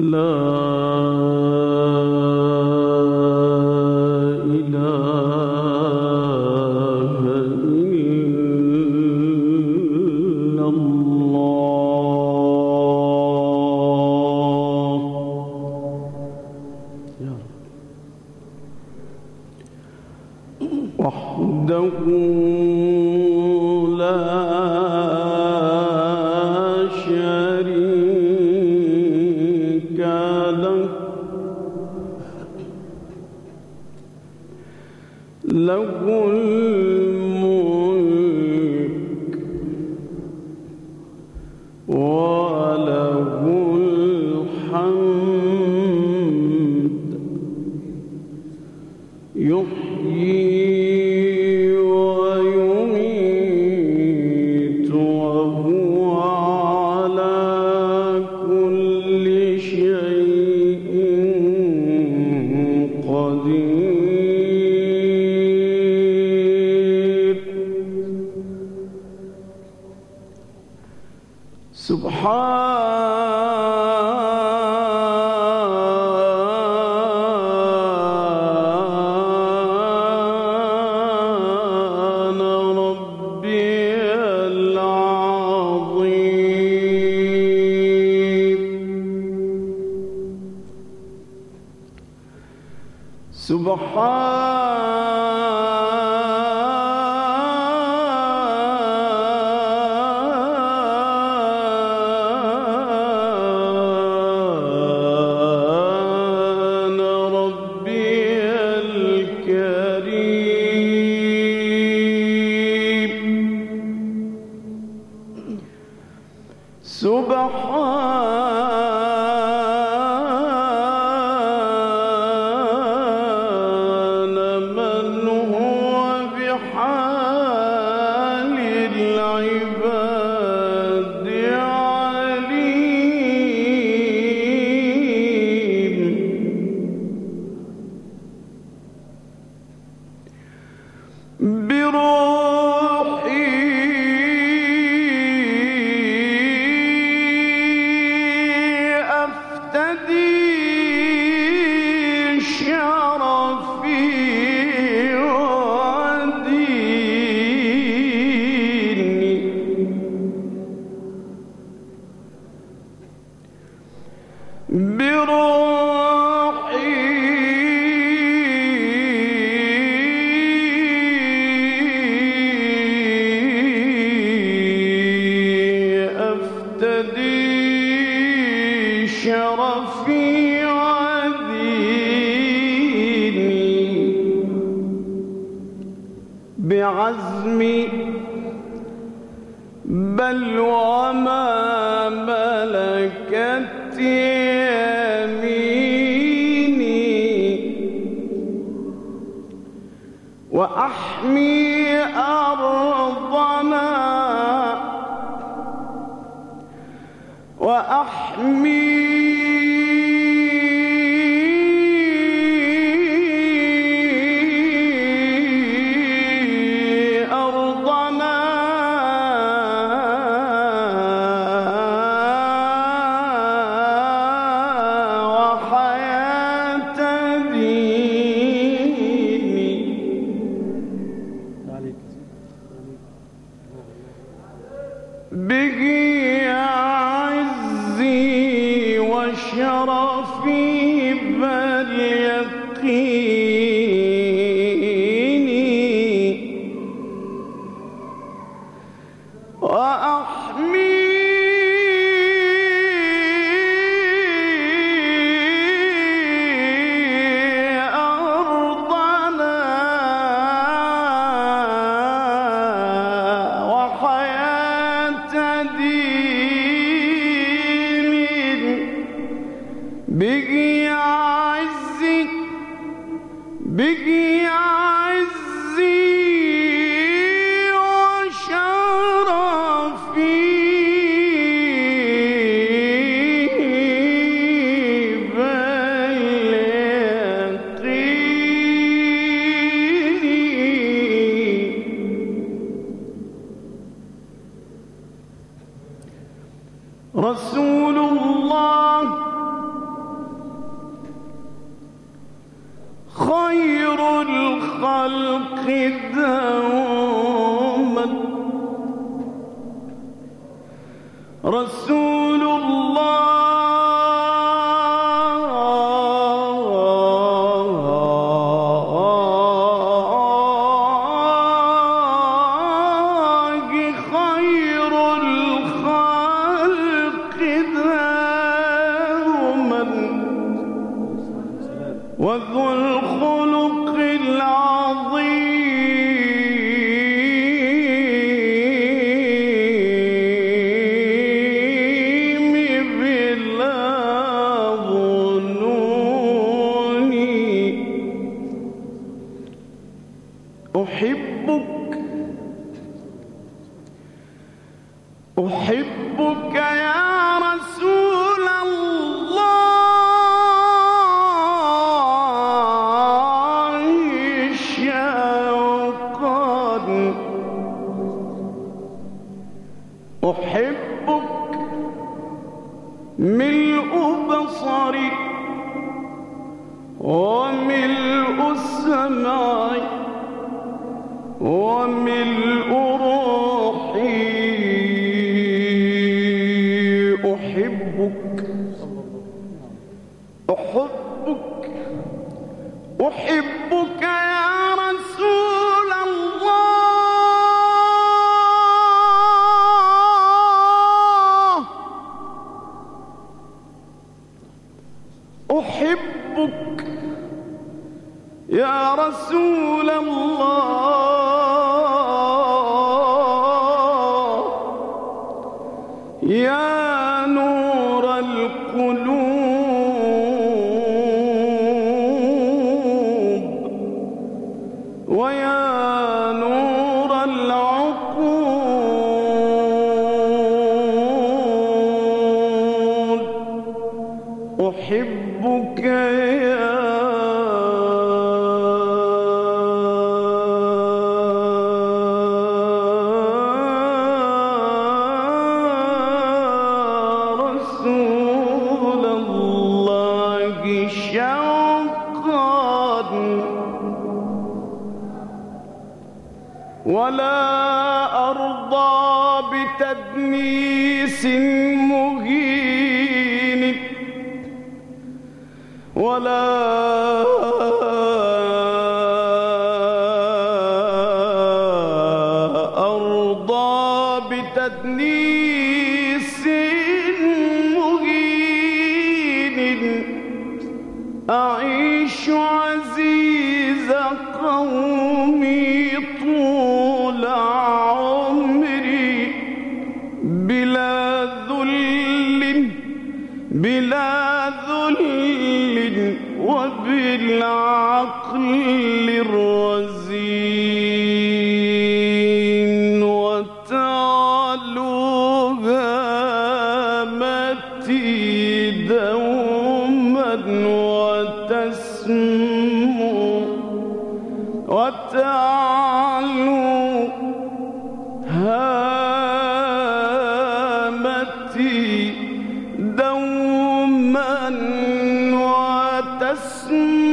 love لَهُ الرحمن بعزم بل وما ملكت يميني. وأحمي أرضنا وأحمي خير الخلق دوما. رسول يا نور القلوب ولا أرضى بتدنيس مهين. ولا أسمع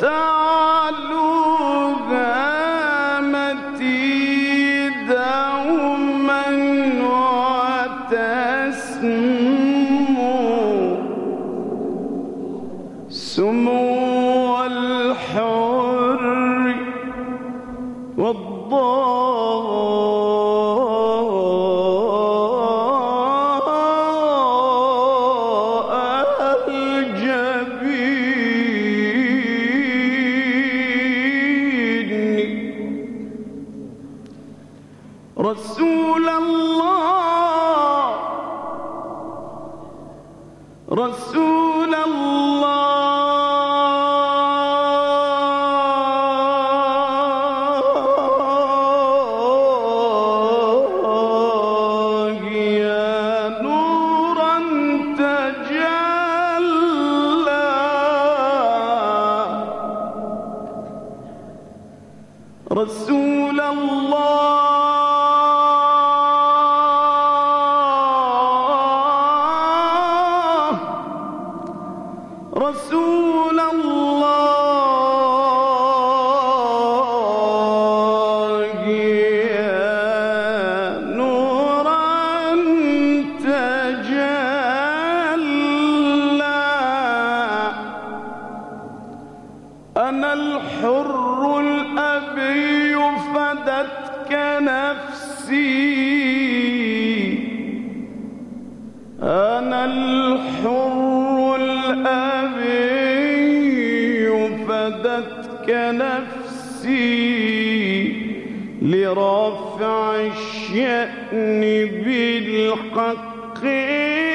تعالوا رسول قَقِّيرٍ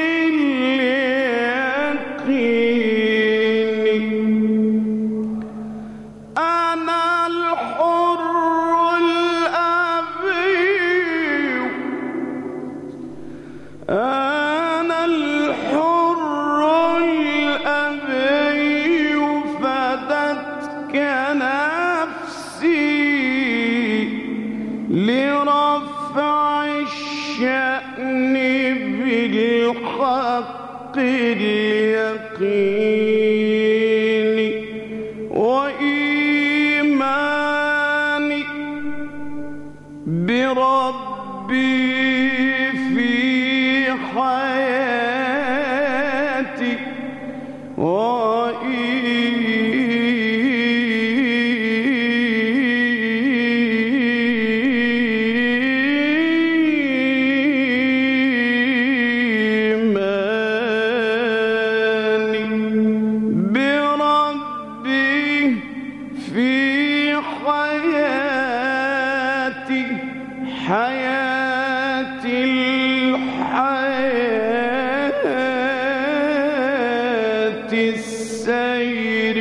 السير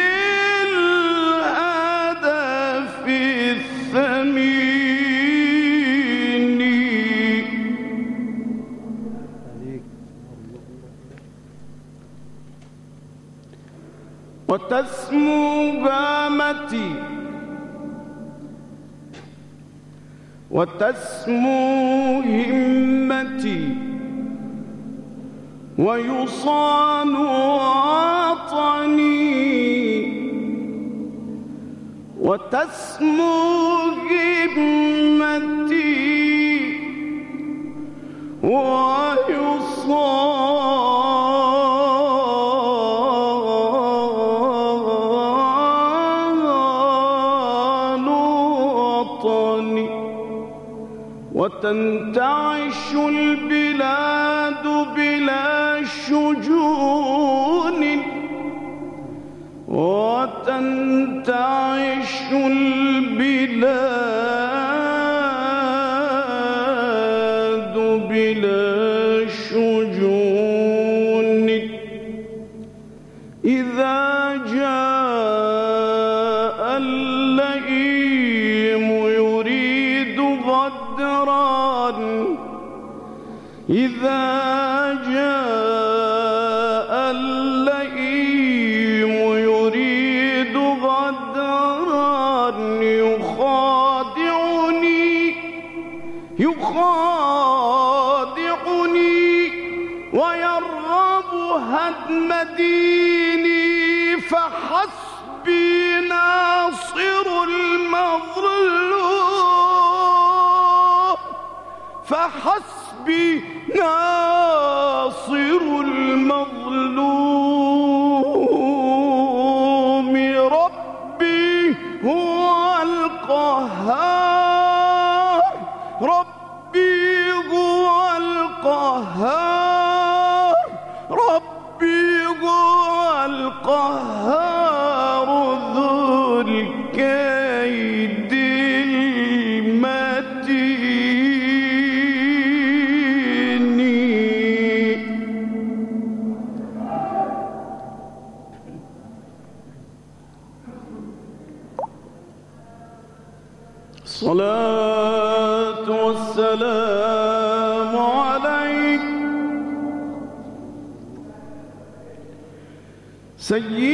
للهدف الثمين. وتسمو قامتي وتسمو همتي. ويصان وطني وتسمو همتي ويصان وطني وتنتعش البلاد والشجون فحسبي نار الصلاة والسلام عليك. سيدي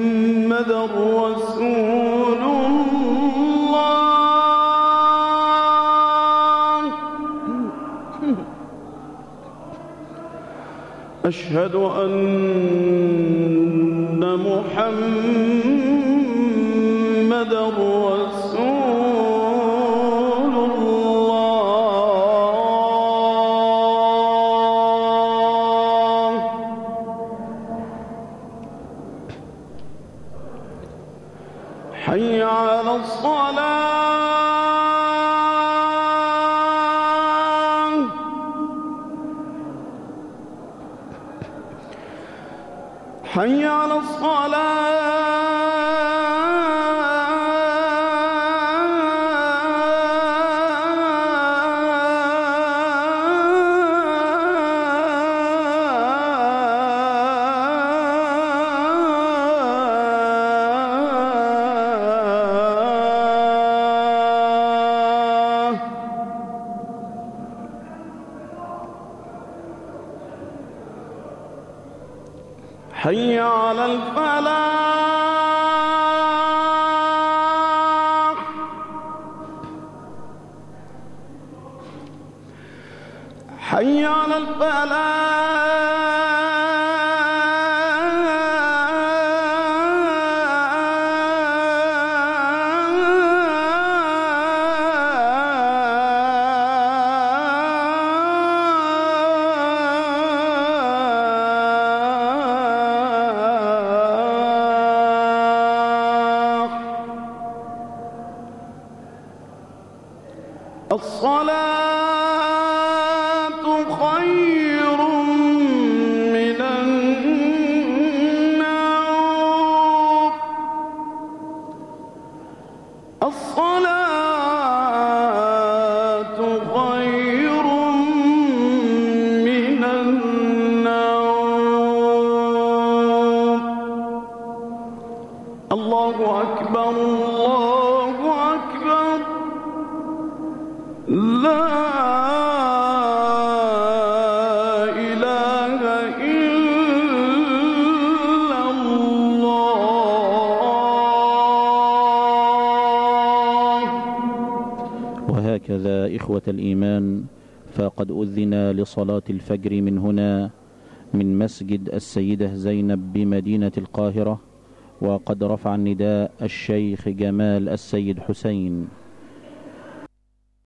أشهد أن محمدا حي على الفلاح. الله أكبر الله أكبر. لا إله إلا الله. وهكذا إخوة الإيمان فقد أذن لصلاة الفجر من هنا من مسجد السيدة زينب بمدينة القاهرة. وقد رفع النداء الشيخ جمال السيد حسين.